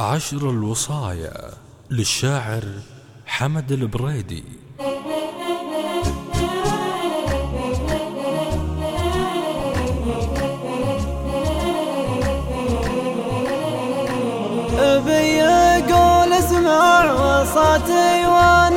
عشر الوصايا للشاعر حمد البريدي. أبي يقول اسمع وصاتي وأنا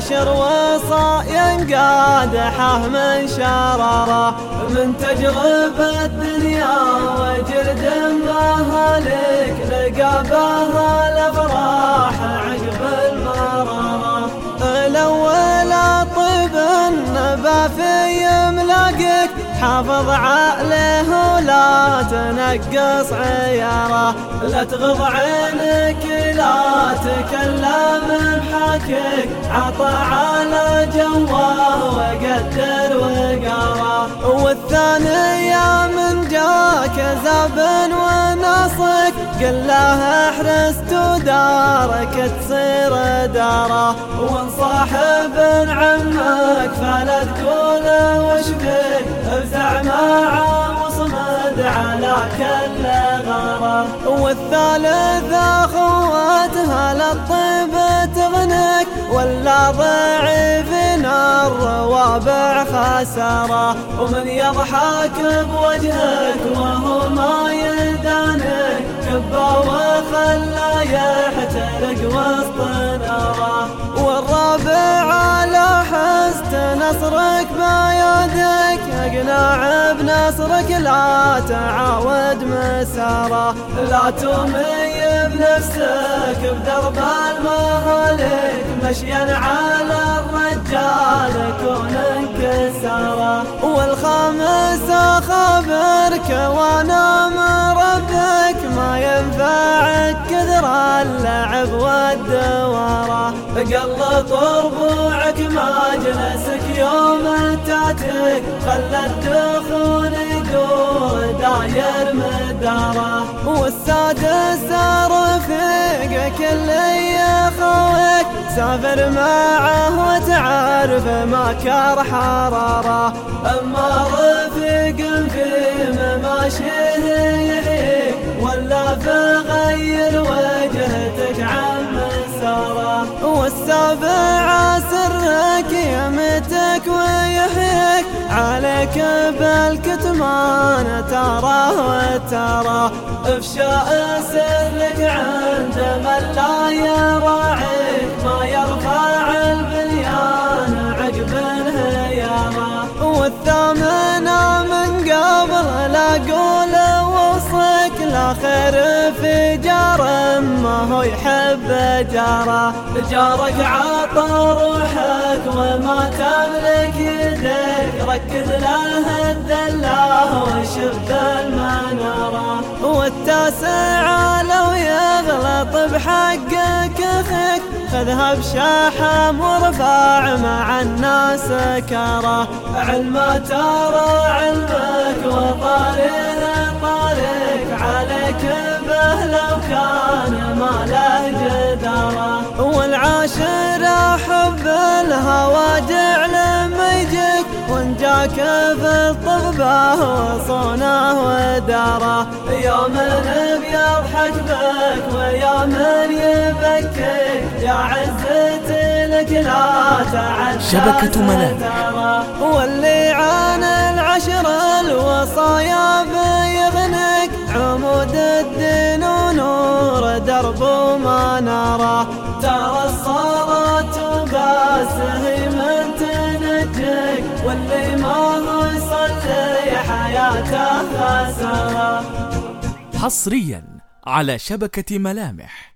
بك عشر وصايا قادحه من شرره من تجربة الدنيا وجلد مهالك لقى بها الأفراح عقب المرارة. الأول طيب النبا في ملاقك حافظ عقله ولا تنقص عياره. لا تغض عينك لا تكلم بحكك عطى على جواه وقدر وقاره والثانية من جاك زاب ونصك قل له احرست ودارك تصير دارة. وانصاحب عمك فلا تقول وش بك افزع معه وصمد على كل غاره والثالثة خواتها للطيب تغنك ولا ضعيف الروابع خسارة. ومن يضحك بوجهك وهو ما يدانك نصرك بيدك أقنع بنصرك لا تعاود مسارة. لا تمي بنفسك بدرب المهالك مشيا على الرجال كون انكساره والخامس خبرك وأنا مربك ما ينفعك كثر اللعب والدواره قلط ربوعك جلسك يوم تاتك خلى الدخول يدور داير مدارة. والسادس رفيقك اللي يخوك. سافر معه وتعرف ما كار حرارة. أما رفيق في مماشيه سرك يمتك ويحييك عليك بالكتمان تراه وتراه افشاء سرك عند من لا يراعيك. خير في جار ما هو يحب جاره. جارك عطى روحك وما تملك يديك ركز له الدلاه وشب المنارة. والتاسع لو يغلط بحقك أخيك. خذها بشحم ورفع مع الناس كره علم ترى علمك وطارق طارق عليك به لو كان ما له جداره والعاشر حب الهوى جعل يجيك وان جاك في الطغبة وصونه وداره يوم بيضحك بك ويوم يبكيك يا عزتي لك لا تعد شبكة ملامح واللي عن العشر الوصايا بيغنك عمود الدين ونور درب ما نراه ترى الصلاة باسه من تنجيك واللي ما هو يصلي حياته خسره حصريا على شبكة ملامح.